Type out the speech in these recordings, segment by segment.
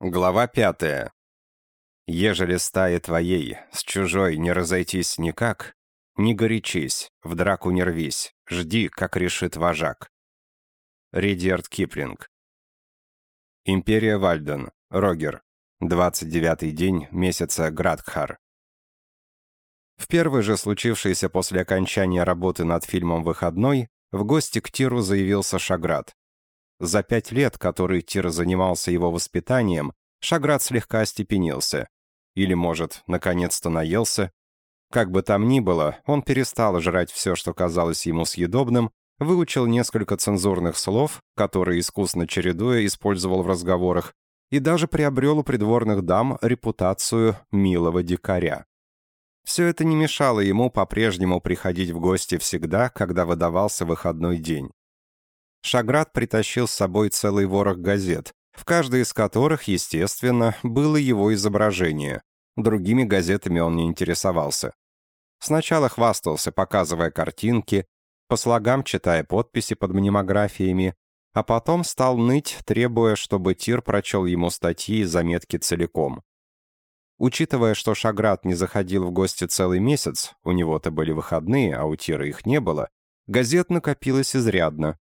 Глава пятая. «Ежели стая твоей, с чужой не разойтись никак, не горячись, в драку не рвись, жди, как решит вожак». Ридиард Киплинг. Империя Вальден, Рогер, 29-й день месяца Градхар. В первый же случившийся после окончания работы над фильмом «Выходной» в гости к Тиру заявился Шаград. За пять лет, которые Тир занимался его воспитанием, Шаград слегка остепенился. Или, может, наконец-то наелся. Как бы там ни было, он перестал жрать все, что казалось ему съедобным, выучил несколько цензурных слов, которые, искусно чередуя, использовал в разговорах, и даже приобрел у придворных дам репутацию милого дикаря. Все это не мешало ему по-прежнему приходить в гости всегда, когда выдавался выходной день. Шаград притащил с собой целый ворох газет, в каждой из которых, естественно, было его изображение. Другими газетами он не интересовался. Сначала хвастался, показывая картинки, по слогам читая подписи под мнемографиями, а потом стал ныть, требуя, чтобы Тир прочел ему статьи и заметки целиком. Учитывая, что Шаград не заходил в гости целый месяц, у него-то были выходные, а у Тира их не было, газет накопилось изрядно,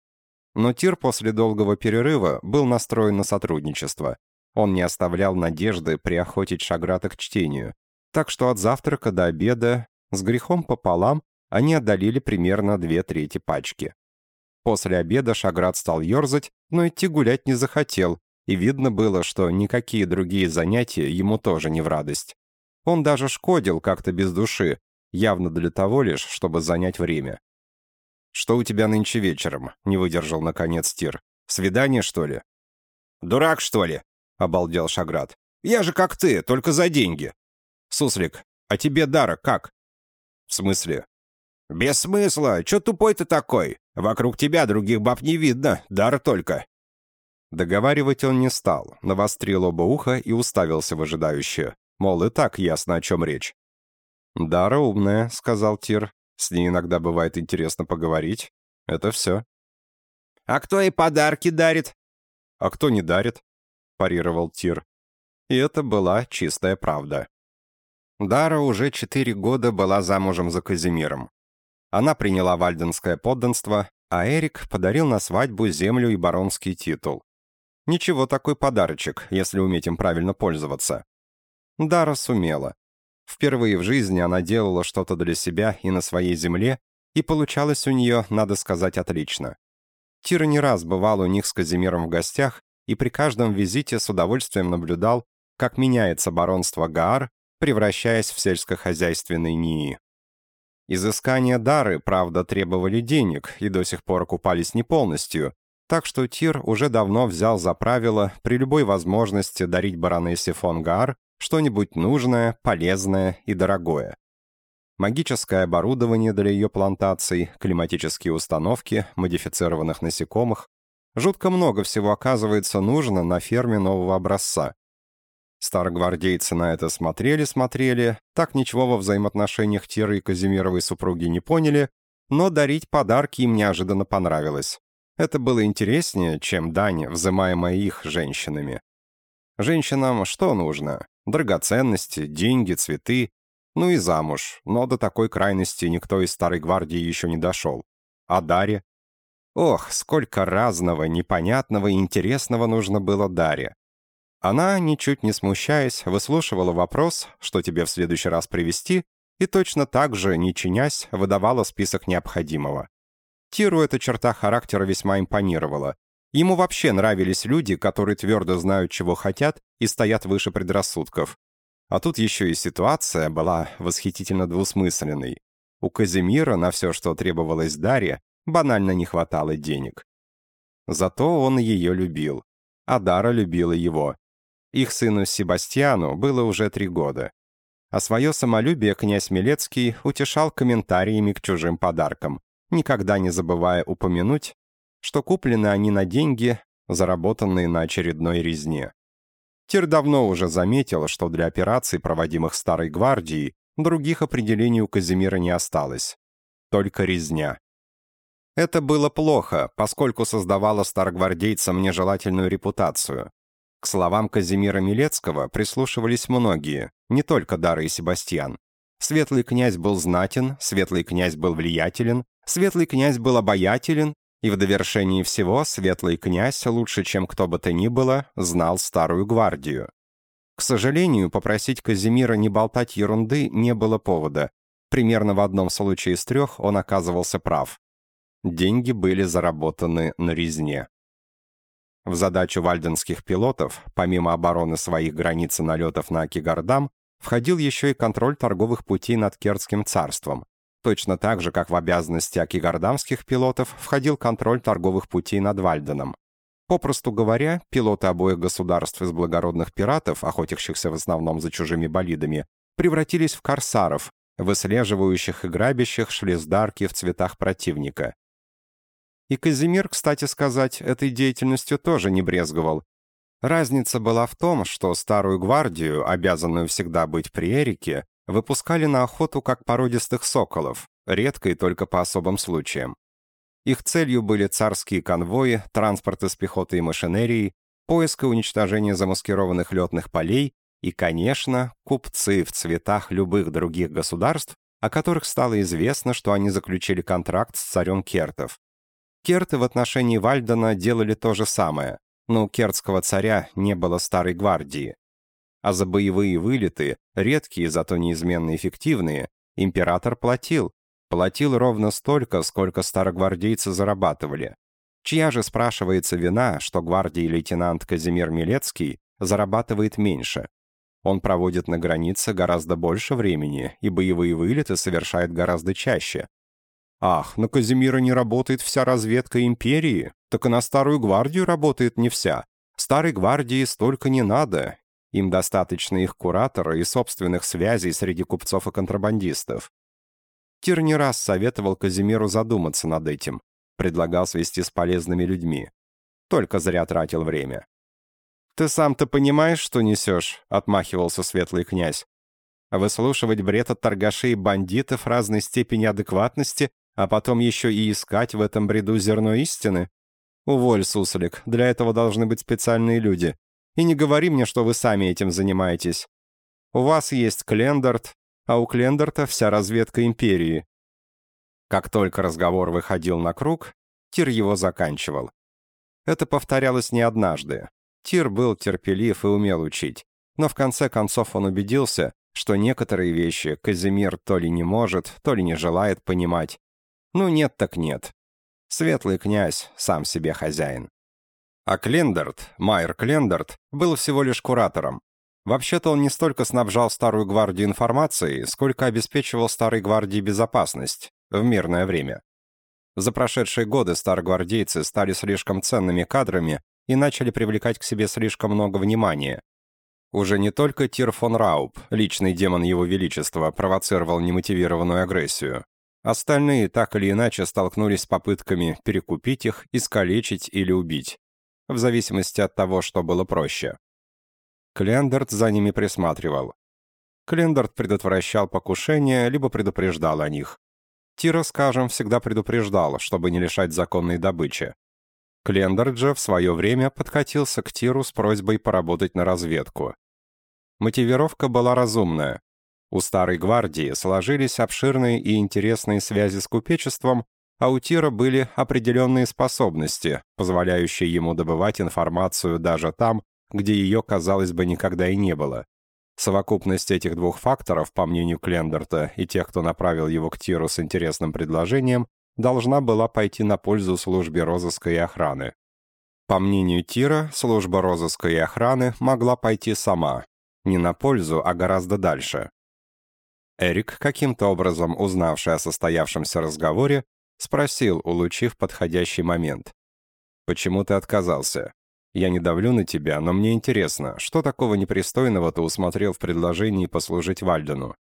но Тир после долгого перерыва был настроен на сотрудничество. Он не оставлял надежды приохотить Шаграта к чтению. Так что от завтрака до обеда, с грехом пополам, они отдалили примерно две трети пачки. После обеда Шаград стал ерзать, но идти гулять не захотел, и видно было, что никакие другие занятия ему тоже не в радость. Он даже шкодил как-то без души, явно для того лишь, чтобы занять время. «Что у тебя нынче вечером?» — не выдержал, наконец, Тир. «Свидание, что ли?» «Дурак, что ли?» — обалдел Шаград. «Я же как ты, только за деньги». «Суслик, а тебе дара как?» «В смысле?» «Без смысла. Чё тупой ты такой? Вокруг тебя других баб не видно, дар только». Договаривать он не стал, навострил оба уха и уставился выжидающе. Мол, и так ясно, о чем речь. «Дара умная», — сказал Тир. С ней иногда бывает интересно поговорить. Это все. «А кто и подарки дарит?» «А кто не дарит?» — парировал Тир. И это была чистая правда. Дара уже четыре года была замужем за Казимиром. Она приняла вальденское подданство, а Эрик подарил на свадьбу землю и баронский титул. Ничего такой подарочек, если уметь им правильно пользоваться. Дара сумела. Впервые в жизни она делала что-то для себя и на своей земле, и получалось у нее, надо сказать, отлично. Тира не раз бывал у них с Казимиром в гостях и при каждом визите с удовольствием наблюдал, как меняется баронство Гаар, превращаясь в сельскохозяйственный НИИ. Изыскания дары, правда, требовали денег и до сих пор окупались не полностью, так что Тир уже давно взял за правило при любой возможности дарить баронессе фон Гаар что-нибудь нужное, полезное и дорогое. Магическое оборудование для ее плантаций, климатические установки, модифицированных насекомых. Жутко много всего оказывается нужно на ферме нового образца. Старогвардейцы на это смотрели-смотрели, так ничего во взаимоотношениях Тиры и Казимировой супруги не поняли, но дарить подарки им неожиданно понравилось. Это было интереснее, чем дань, взимаемая их женщинами. Женщинам что нужно? Драгоценности, деньги, цветы. Ну и замуж, но до такой крайности никто из Старой Гвардии еще не дошел. А Дарья? Ох, сколько разного, непонятного и интересного нужно было Дарье. Она, ничуть не смущаясь, выслушивала вопрос, что тебе в следующий раз привезти, и точно так же, не чинясь, выдавала список необходимого. Тиру эта черта характера весьма импонировала. Ему вообще нравились люди, которые твердо знают, чего хотят, и стоят выше предрассудков. А тут еще и ситуация была восхитительно двусмысленной. У Казимира на все, что требовалось Дарье, банально не хватало денег. Зато он ее любил, а Дара любила его. Их сыну Себастьяну было уже три года. А свое самолюбие князь Милецкий утешал комментариями к чужим подаркам, никогда не забывая упомянуть, что куплены они на деньги, заработанные на очередной резне. Тир давно уже заметил, что для операций, проводимых Старой Гвардией, других определений у Казимира не осталось. Только резня. Это было плохо, поскольку создавало старогвардейцам нежелательную репутацию. К словам Казимира Милецкого прислушивались многие, не только Дара и Себастьян. Светлый князь был знатен, светлый князь был влиятелен, светлый князь был обаятелен, и в довершении всего светлый князь, лучше чем кто бы то ни было, знал старую гвардию. К сожалению, попросить Казимира не болтать ерунды не было повода. Примерно в одном случае из трех он оказывался прав. Деньги были заработаны на резне. В задачу вальденских пилотов, помимо обороны своих границ и налетов на Акигардам, входил еще и контроль торговых путей над Кердским царством. Точно так же, как в обязанности акигардамских пилотов входил контроль торговых путей над Вальденом. Попросту говоря, пилоты обоих государств из благородных пиратов, охотящихся в основном за чужими болидами, превратились в корсаров, выслеживающих и грабящих шлиздарки в цветах противника. И Казимир, кстати сказать, этой деятельностью тоже не брезговал. Разница была в том, что старую гвардию, обязанную всегда быть при Эрике, выпускали на охоту как породистых соколов, редко и только по особым случаям. Их целью были царские конвои, транспорт из пехоты и машинерии, поиск и уничтожение замаскированных летных полей и, конечно, купцы в цветах любых других государств, о которых стало известно, что они заключили контракт с царем Кертов. Керты в отношении Вальдена делали то же самое, но у кертского царя не было старой гвардии. А за боевые вылеты, редкие, зато неизменно эффективные, император платил. Платил ровно столько, сколько старогвардейцы зарабатывали. Чья же, спрашивается, вина, что гвардии лейтенант Казимир Милецкий зарабатывает меньше? Он проводит на границе гораздо больше времени, и боевые вылеты совершает гораздо чаще. Ах, на Казимира не работает вся разведка империи, так и на Старую Гвардию работает не вся. Старой Гвардии столько не надо. Им достаточно их куратора и собственных связей среди купцов и контрабандистов. Тир не раз советовал Казимиру задуматься над этим, предлагал свести с полезными людьми. Только зря тратил время. «Ты сам-то понимаешь, что несешь?» — отмахивался светлый князь. «Выслушивать бред от торгашей и бандитов разной степени адекватности а потом еще и искать в этом бреду зерно истины? Уволь, суслик, для этого должны быть специальные люди. И не говори мне, что вы сами этим занимаетесь. У вас есть Клендарт, а у Клендарта вся разведка империи. Как только разговор выходил на круг, Тир его заканчивал. Это повторялось не однажды. Тир был терпелив и умел учить. Но в конце концов он убедился, что некоторые вещи Казимир то ли не может, то ли не желает понимать, ну нет так нет. Светлый князь, сам себе хозяин. А Клендерт, Майер Клендерт, был всего лишь куратором. Вообще-то он не столько снабжал Старую Гвардию информацией, сколько обеспечивал Старой Гвардии безопасность в мирное время. За прошедшие годы старогвардейцы стали слишком ценными кадрами и начали привлекать к себе слишком много внимания. Уже не только Тир фон Рауб, личный демон Его Величества, провоцировал немотивированную агрессию. Остальные так или иначе столкнулись с попытками перекупить их, искалечить или убить, в зависимости от того, что было проще. Клендерт за ними присматривал. Клендерт предотвращал покушения, либо предупреждал о них. Тира, скажем, всегда предупреждал, чтобы не лишать законной добычи. Клендерт же в свое время подкатился к Тиру с просьбой поработать на разведку. Мотивировка была разумная. У Старой Гвардии сложились обширные и интересные связи с купечеством, а у Тира были определенные способности, позволяющие ему добывать информацию даже там, где ее, казалось бы, никогда и не было. Совокупность этих двух факторов, по мнению Клендерта и тех, кто направил его к Тиру с интересным предложением, должна была пойти на пользу службе розыска и охраны. По мнению Тира, служба розыска и охраны могла пойти сама. Не на пользу, а гораздо дальше. Эрик, каким-то образом узнавший о состоявшемся разговоре, спросил, улучив подходящий момент. «Почему ты отказался? Я не давлю на тебя, но мне интересно, что такого непристойного ты усмотрел в предложении послужить Вальдену?»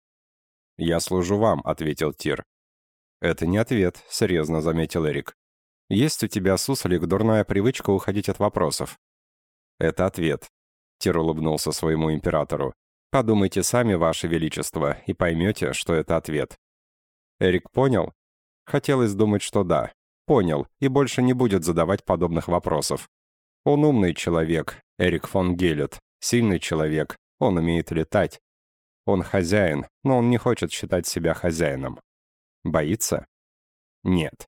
«Я служу вам», — ответил Тир. «Это не ответ», — серьезно заметил Эрик. «Есть у тебя, суслик, дурная привычка уходить от вопросов». «Это ответ», — Тир улыбнулся своему императору. Подумайте сами, Ваше Величество, и поймете, что это ответ. Эрик понял? Хотелось думать, что да. Понял, и больше не будет задавать подобных вопросов. Он умный человек, Эрик фон Гелет. Сильный человек. Он умеет летать. Он хозяин, но он не хочет считать себя хозяином. Боится? Нет.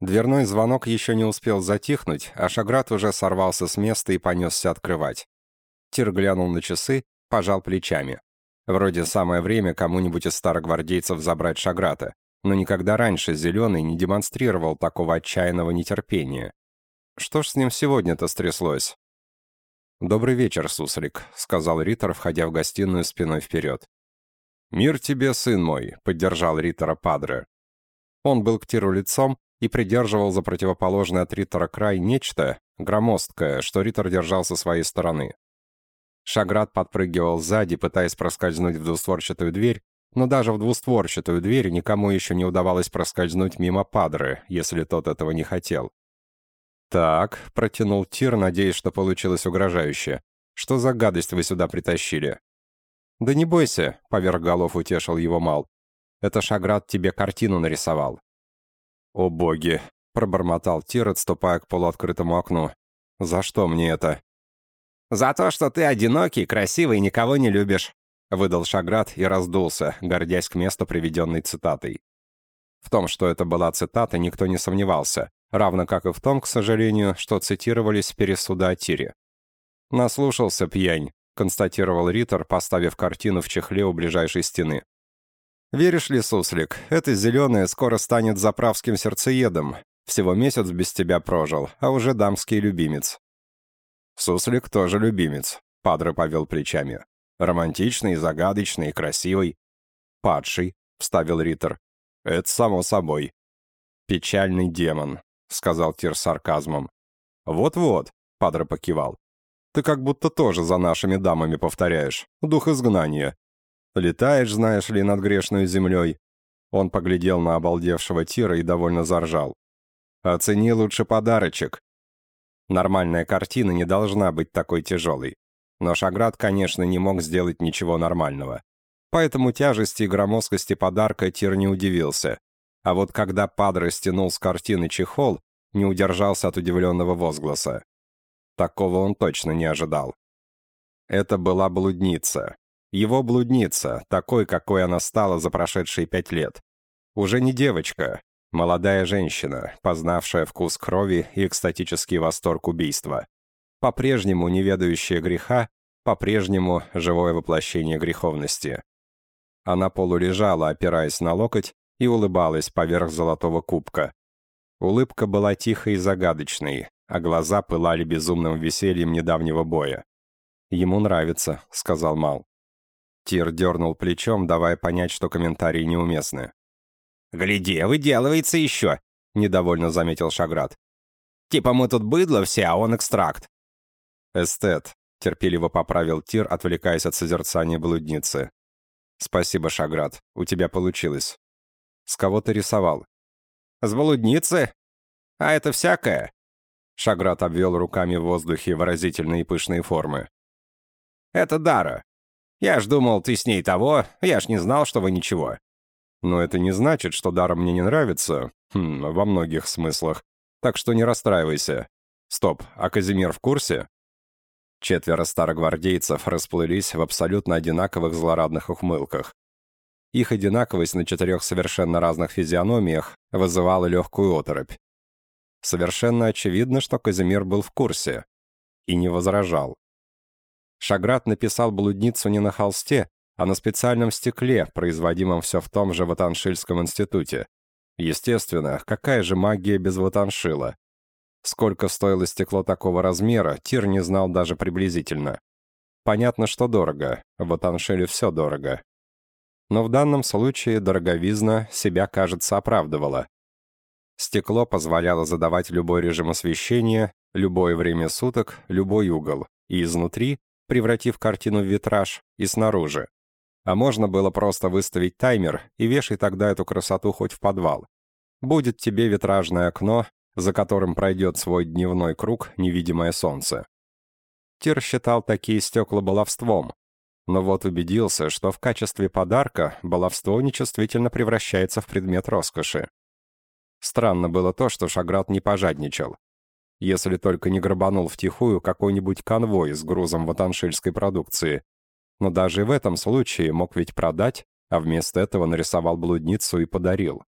Дверной звонок еще не успел затихнуть, а Шаград уже сорвался с места и понесся открывать. Тир глянул на часы, пожал плечами. Вроде самое время кому-нибудь из старогвардейцев забрать Шаграта, но никогда раньше Зеленый не демонстрировал такого отчаянного нетерпения. Что ж с ним сегодня-то стряслось? «Добрый вечер, суслик», — сказал Риттер, входя в гостиную спиной вперед. «Мир тебе, сын мой», — поддержал Риттера Падре. Он был к Тиру лицом и придерживал за противоположный от Риттера край нечто, громоздкое, что Риттер держал со своей стороны. Шаград подпрыгивал сзади, пытаясь проскользнуть в двустворчатую дверь, но даже в двустворчатую дверь никому еще не удавалось проскользнуть мимо Падры, если тот этого не хотел. «Так», — протянул Тир, надеясь, что получилось угрожающе. «Что за гадость вы сюда притащили?» «Да не бойся», — поверх голов утешил его Мал. «Это Шаград тебе картину нарисовал». «О боги», — пробормотал Тир, отступая к полуоткрытому окну. «За что мне это?» «За то, что ты одинокий, красивый и никого не любишь», — выдал Шаград и раздулся, гордясь к месту приведенной цитатой. В том, что это была цитата, никто не сомневался равно как и в том, к сожалению, что цитировались пересуды о Тире. «Наслушался пьянь», — констатировал Риттер, поставив картину в чехле у ближайшей стены. «Веришь ли, суслик, это зеленое скоро станет заправским сердцеедом. Всего месяц без тебя прожил, а уже дамский любимец». «Суслик тоже любимец», — Падре повел плечами. «Романтичный, загадочный, красивый». «Падший», — вставил Риттер. «Это само собой». «Печальный демон», — сказал Тир сарказмом. «Вот-вот», — Падре покивал. «Ты как будто тоже за нашими дамами повторяешь. Дух изгнания. Летаешь, знаешь ли, над грешной землей». Он поглядел на обалдевшего Тира и довольно заржал. «Оцени лучше подарочек». Нормальная картина не должна быть такой тяжелой. Но Шаград, конечно, не мог сделать ничего нормального. Поэтому тяжести и громоздкости подарка Тир не удивился. А вот когда Падре стянул с картины чехол, не удержался от удивленного возгласа. Такого он точно не ожидал. Это была блудница. Его блудница, такой, какой она стала за прошедшие пять лет. Уже не девочка, молодая женщина, познавшая вкус крови и экстатический восторг убийства. По-прежнему не ведающая греха, по-прежнему живое воплощение греховности. Она полулежала, опираясь на локоть, и улыбалась поверх золотого кубка. Улыбка была тихой и загадочной, а глаза пылали безумным весельем недавнего боя. «Ему нравится», — сказал Мал. Тир дернул плечом, давая понять, что комментарии неуместны. «Гляди, выделывается еще», — недовольно заметил Шаград. «Типа мы тут быдло все, а он экстракт». «Эстет», — терпеливо поправил Тир, отвлекаясь от созерцания блудницы. «Спасибо, Шаград, у тебя получилось. С кого ты рисовал?» «С блудницы? А это всякое?» Шаград обвел руками в воздухе выразительные пышные формы. «Это Дара. Я ж думал, ты с ней того, я ж не знал, что вы ничего». «Но это не значит, что Дара мне не нравится. Хм, во многих смыслах. Так что не расстраивайся. Стоп, а Казимир в курсе?» Четверо старогвардейцев расплылись в абсолютно одинаковых злорадных ухмылках. Их одинаковость на четырех совершенно разных физиономиях вызывала легкую оторопь. Совершенно очевидно, что Казимир был в курсе и не возражал. Шаград написал блудницу не на холсте, а на специальном стекле, производимом все в том же Ватаншильском институте. Естественно, какая же магия без Ватаншила? Сколько стоило стекло такого размера, Тир не знал даже приблизительно. Понятно, что дорого, в Ватаншиле все дорого но в данном случае дороговизна себя, кажется, оправдывала. Стекло позволяло задавать любой режим освещения, любое время суток, любой угол, и изнутри, превратив картину в витраж, и снаружи. А можно было просто выставить таймер и вешай тогда эту красоту хоть в подвал. Будет тебе витражное окно, за которым пройдет свой дневной круг невидимое солнце. Тир считал такие стекла баловством, но вот убедился, что в качестве подарка баловство нечувствительно превращается в предмет роскоши. Странно было то, что Шаград не пожадничал. если только не грабанул втихую какой-нибудь конвой с грузом ватаншильской продукции. Но даже в этом случае мог ведь продать, а вместо этого нарисовал блудницу и подарил.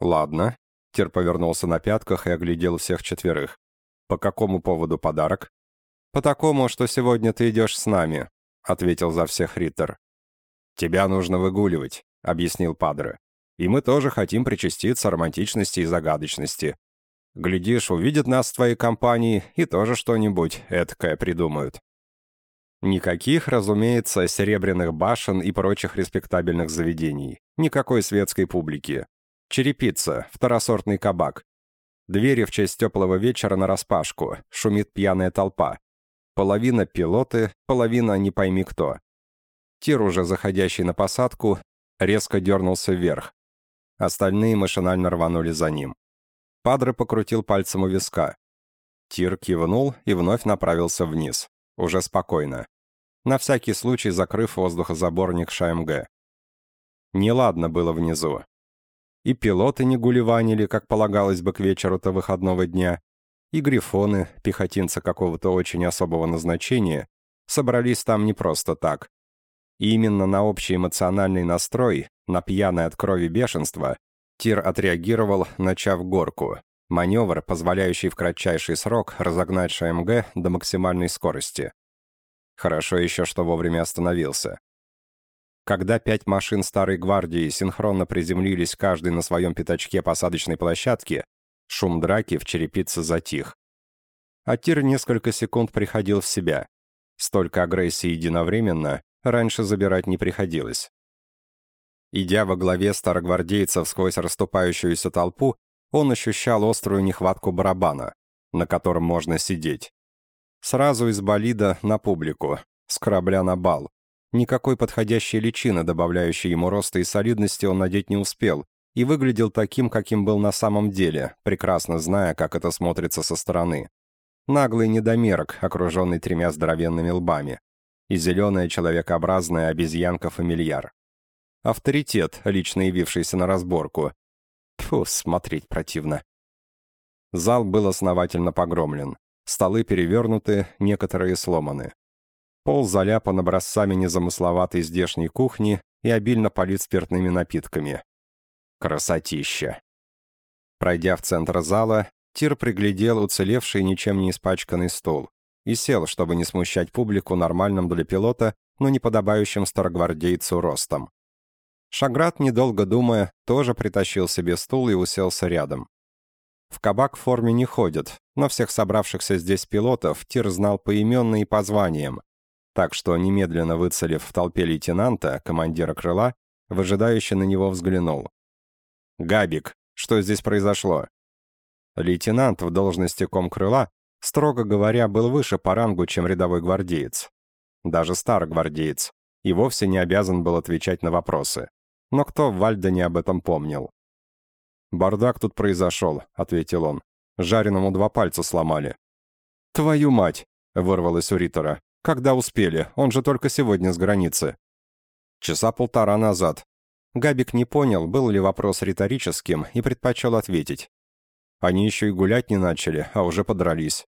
«Ладно», — Тир повернулся на пятках и оглядел всех четверых. «По какому поводу подарок?» «По такому, что сегодня ты идешь с нами», — ответил за всех Риттер. «Тебя нужно выгуливать», — объяснил Падре. «И мы тоже хотим причаститься романтичности и загадочности. Глядишь, увидят нас в твоей компании и тоже что-нибудь эткое придумают». Никаких, разумеется, серебряных башен и прочих респектабельных заведений. Никакой светской публики. Черепица, второсортный кабак. Двери в честь теплого вечера нараспашку, шумит пьяная толпа. Половина пилоты, половина не пойми кто. Тир, уже заходящий на посадку, резко дернулся вверх. Остальные машинально рванули за ним. Падре покрутил пальцем у виска. Тир кивнул и вновь направился вниз. Уже спокойно на всякий случай закрыв воздухозаборник ШМГ. Неладно было внизу. И пилоты не гулеванили, как полагалось бы к вечеру-то выходного дня, и грифоны, пехотинцы какого-то очень особого назначения, собрались там не просто так. И именно на общий эмоциональный настрой, на пьяное от крови бешенство, Тир отреагировал, начав горку. Маневр, позволяющий в кратчайший срок разогнать ШМГ до максимальной скорости. Хорошо еще, что вовремя остановился. Когда пять машин Старой Гвардии синхронно приземлились каждый на своем пятачке посадочной площадки, шум драки в черепице затих. Атир несколько секунд приходил в себя. Столько агрессии единовременно раньше забирать не приходилось. Идя во главе старогвардейцев сквозь расступающуюся толпу, он ощущал острую нехватку барабана, на котором можно сидеть. Сразу из болида на публику, с корабля на бал. Никакой подходящей личины, добавляющей ему роста и солидности, он надеть не успел, и выглядел таким, каким был на самом деле, прекрасно зная, как это смотрится со стороны. Наглый недомерок, окруженный тремя здоровенными лбами. И зеленая человекообразная обезьянка-фамильяр. Авторитет, лично явившийся на разборку. Тьфу, смотреть противно. Зал был основательно погромлен. Столы перевернуты, некоторые сломаны. Пол заляпан образцами незамысловатой здешней кухни и обильно полит спиртными напитками. Красотища. Пройдя в центр зала, Тир приглядел уцелевший ничем не испачканный стол и сел, чтобы не смущать публику нормальным для пилота, но не подобающим старогвардейцу ростом. Шаград, недолго думая, тоже притащил себе стул и уселся рядом. В кабак в форме не ходят, но всех собравшихся здесь пилотов Тир знал поименно и по званиям. Так что, немедленно выцелив в толпе лейтенанта, командира крыла, выжидающе на него взглянул. «Габик, что здесь произошло?» Лейтенант в должности комкрыла, строго говоря, был выше по рангу, чем рядовой гвардеец. Даже старый гвардеец. И вовсе не обязан был отвечать на вопросы. Но кто в Вальдене об этом помнил? «Бардак тут произошел», — ответил он. «Жареному два пальца сломали». «Твою мать!» — вырвалось у Риттера. «Когда успели? Он же только сегодня с границы». «Часа полтора назад». Габик не понял, был ли вопрос риторическим, и предпочел ответить. Они еще и гулять не начали, а уже подрались.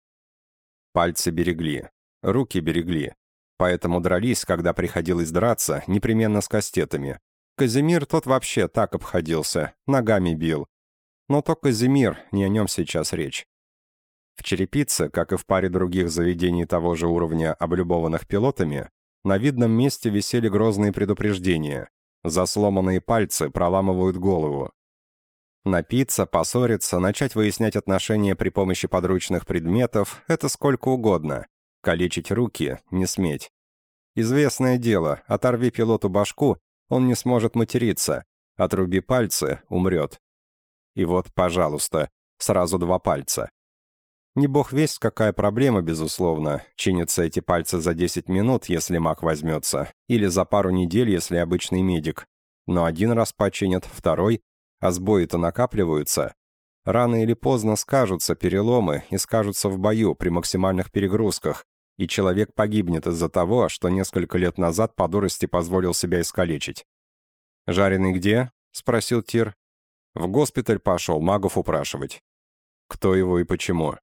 Пальцы берегли, руки берегли. Поэтому дрались, когда приходилось драться, непременно с кастетами. Казимир тот вообще так обходился, ногами бил. Но то Казимир, не о нем сейчас речь. В черепице, как и в паре других заведений того же уровня, облюбованных пилотами, на видном месте висели грозные предупреждения. За сломанные пальцы проламывают голову. Напиться, поссориться, начать выяснять отношения при помощи подручных предметов – это сколько угодно. Калечить руки – не сметь. Известное дело, оторви пилоту башку, он не сможет материться. Отруби пальцы – умрет. И вот, пожалуйста, сразу два пальца. Не бог весть, какая проблема, безусловно. Чинятся эти пальцы за 10 минут, если маг возьмется, или за пару недель, если обычный медик. Но один раз починят, второй, а сбои-то накапливаются. Рано или поздно скажутся переломы и скажутся в бою при максимальных перегрузках, и человек погибнет из-за того, что несколько лет назад по дурости позволил себя искалечить. «Жареный где?» — спросил Тир. В госпиталь пошел магов упрашивать. Кто его и почему?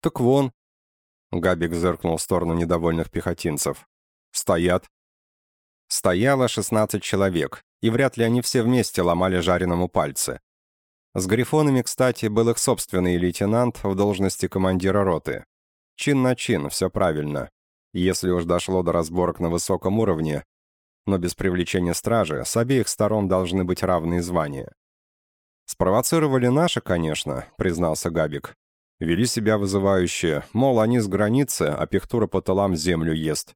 Так вон. Габик зыркнул в сторону недовольных пехотинцев. Стоят. Стояло 16 человек, и вряд ли они все вместе ломали жареному пальцы. С грифонами, кстати, был их собственный лейтенант в должности командира роты. Чин на чин, все правильно. Если уж дошло до разборок на высоком уровне, но без привлечения стражи, с обеих сторон должны быть равные звания. «Спровоцировали наши, конечно», — признался Габик. «Вели себя вызывающе, мол, они с границы, а пехтура по тылам землю ест.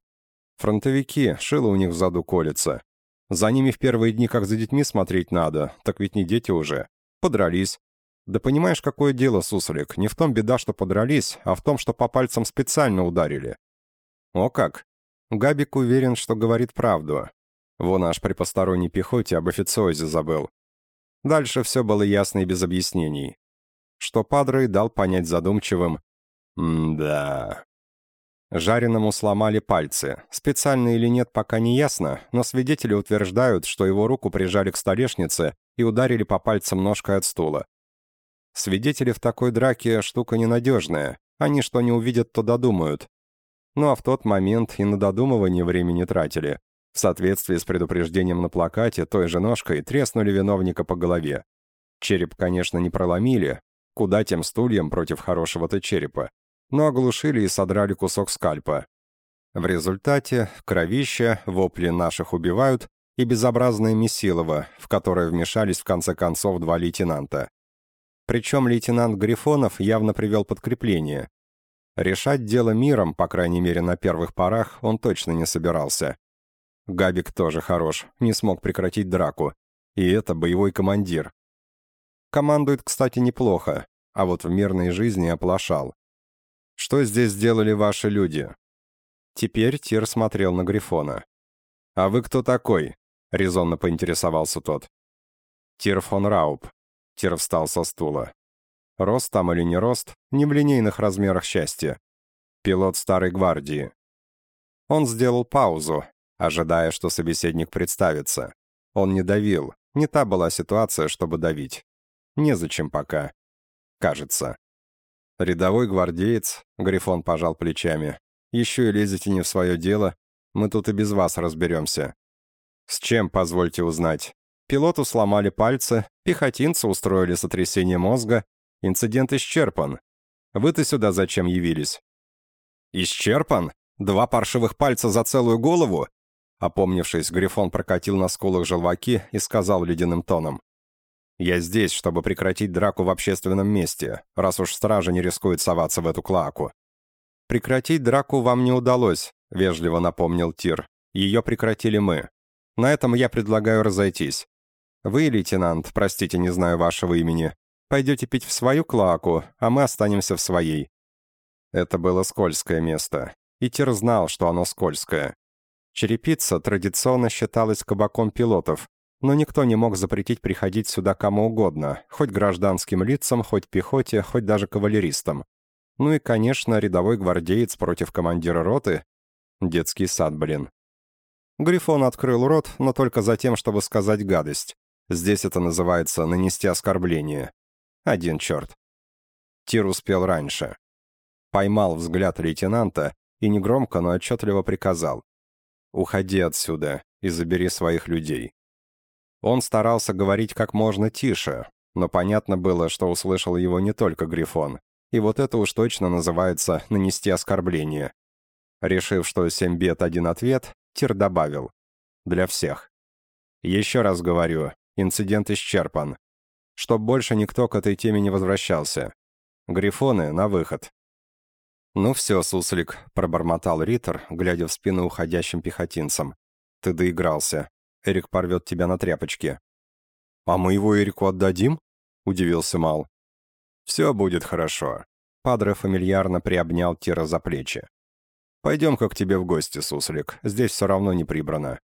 Фронтовики, шило у них в заду колется. За ними в первые дни как за детьми смотреть надо, так ведь не дети уже. Подрались. Да понимаешь, какое дело, суслик, не в том беда, что подрались, а в том, что по пальцам специально ударили. О как! Габик уверен, что говорит правду. Вон аж при посторонней пехоте об официозе забыл. Дальше все было ясно и без объяснений. Что Падре дал понять задумчивым «М-да...» Жареному сломали пальцы. Специально или нет, пока не ясно, но свидетели утверждают, что его руку прижали к столешнице и ударили по пальцам ножкой от стула. Свидетели в такой драке штука ненадежная. Они что не увидят, то додумают. Ну а в тот момент и на додумывание времени тратили. В соответствии с предупреждением на плакате, той же ножкой треснули виновника по голове. Череп, конечно, не проломили. Куда тем стульям против хорошего-то черепа но оглушили и содрали кусок скальпа. В результате кровища, вопли наших убивают и безобразное месилово, в которое вмешались в конце концов два лейтенанта. Причем лейтенант Грифонов явно привел подкрепление. Решать дело миром, по крайней мере на первых порах, он точно не собирался. Габик тоже хорош, не смог прекратить драку. И это боевой командир. Командует, кстати, неплохо, а вот в мирной жизни оплошал. Что здесь сделали ваши люди?» Теперь Тир смотрел на Грифона. «А вы кто такой?» — резонно поинтересовался тот. «Тир фон Рауб». Тир встал со стула. Рост там или не рост, не в линейных размерах счастья. Пилот Старой Гвардии. Он сделал паузу, ожидая, что собеседник представится. Он не давил, не та была ситуация, чтобы давить. Незачем пока. Кажется. «Рядовой гвардеец», — Грифон пожал плечами. «Еще и лезете не в свое дело. Мы тут и без вас разберемся». «С чем, позвольте узнать?» Пилоту сломали пальцы, пехотинцы устроили сотрясение мозга. Инцидент исчерпан. Вы-то сюда зачем явились? Исчерпан? Два паршивых пальца за целую голову? Опомнившись, Грифон прокатил на скулах желваки и сказал ледяным тоном. Я здесь, чтобы прекратить драку в общественном месте, раз уж стража не рискует соваться в эту клаку. Прекратить драку вам не удалось, вежливо напомнил Тир. Ее прекратили мы. На этом я предлагаю разойтись. Вы, лейтенант, простите, не знаю вашего имени, пойдете пить в свою клаку, а мы останемся в своей. Это было скользкое место, и Тир знал, что оно скользкое. Черепица традиционно считалась кабаком пилотов, но никто не мог запретить приходить сюда кому угодно, хоть гражданским лицам, хоть пехоте, хоть даже кавалеристам. Ну и, конечно, рядовой гвардеец против командира роты. Детский сад, блин. Грифон открыл рот, но только за тем, чтобы сказать гадость. Здесь это называется «нанести оскорбление». Один черт. Тир успел раньше. Поймал взгляд лейтенанта и негромко, но отчетливо приказал. «Уходи отсюда и забери своих людей». Он старался говорить как можно тише, но понятно было, что услышал его не только Грифон. И вот это уж точно называется «нанести оскорбление». Решив, что семь бед — один ответ, Тир добавил. «Для всех». Еще раз говорю, инцидент исчерпан. Чтоб больше никто к этой теме не возвращался. Грифоны на выход. «Ну все, суслик», — пробормотал Риттер, глядя в спину уходящим пехотинцам. «Ты доигрался. Эрик порвет тебя на тряпочке». «А мы его Эрику отдадим?» — удивился Мал. «Все будет хорошо». Падре фамильярно приобнял Тира за плечи. «Пойдем-ка к тебе в гости, суслик. Здесь все равно не прибрано».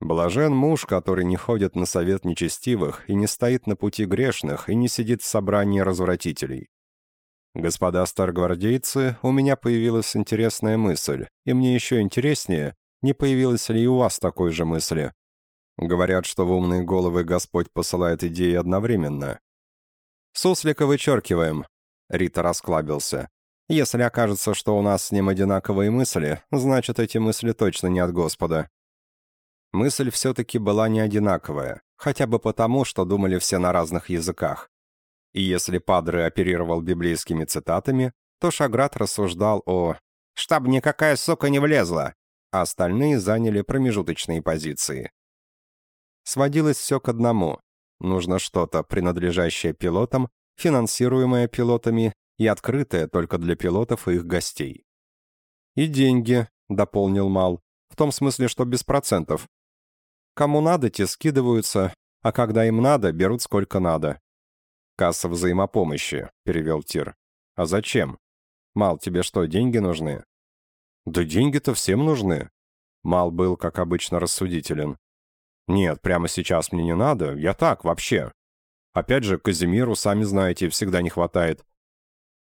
Блажен муж, который не ходит на совет нечестивых и не стоит на пути грешных и не сидит в собрании развратителей. Господа старгвардейцы, у меня появилась интересная мысль, и мне еще интереснее, не появилась ли у вас такой же мысли. Говорят, что в умные головы Господь посылает идеи одновременно. «Суслика вычеркиваем», — Рита расклабился. Если окажется, что у нас с ним одинаковые мысли, значит, эти мысли точно не от Господа. Мысль все-таки была не одинаковая, хотя бы потому, что думали все на разных языках. И если Падре оперировал библейскими цитатами, то Шаград рассуждал о «чтоб никакая сука не влезла», а остальные заняли промежуточные позиции. Сводилось все к одному. Нужно что-то, принадлежащее пилотам, финансируемое пилотами и открытое только для пилотов и их гостей. «И деньги», — дополнил Мал, — «в том смысле, что без процентов. Кому надо, те скидываются, а когда им надо, берут сколько надо». «Касса взаимопомощи», — перевел Тир. «А зачем? Мал, тебе что, деньги нужны?» «Да деньги-то всем нужны». Мал был, как обычно, рассудителен. «Нет, прямо сейчас мне не надо, я так, вообще. Опять же, Казимиру, сами знаете, всегда не хватает».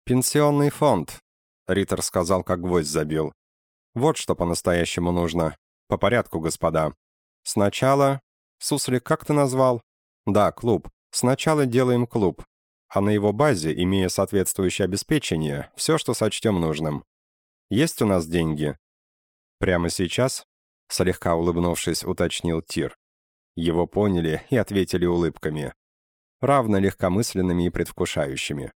«Пенсионный фонд», — Риттер сказал, как гвоздь забил. «Вот что по-настоящему нужно. По порядку, господа. Сначала... Суслик, как ты назвал?» «Да, клуб. Сначала делаем клуб, а на его базе, имея соответствующее обеспечение, все, что сочтем нужным. Есть у нас деньги?» «Прямо сейчас?» — слегка улыбнувшись, уточнил Тир. Его поняли и ответили улыбками. Равно легкомысленными и предвкушающими.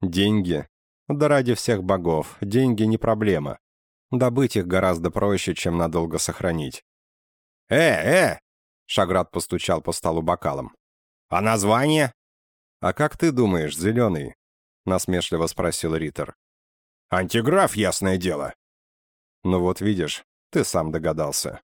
«Деньги? Да ради всех богов, деньги не проблема. Добыть их гораздо проще, чем надолго сохранить». «Э, э!» — Шаград постучал по столу бокалом. «А название?» «А как ты думаешь, зеленый?» — насмешливо спросил Риттер. «Антиграф, ясное дело». «Ну вот видишь, ты сам догадался».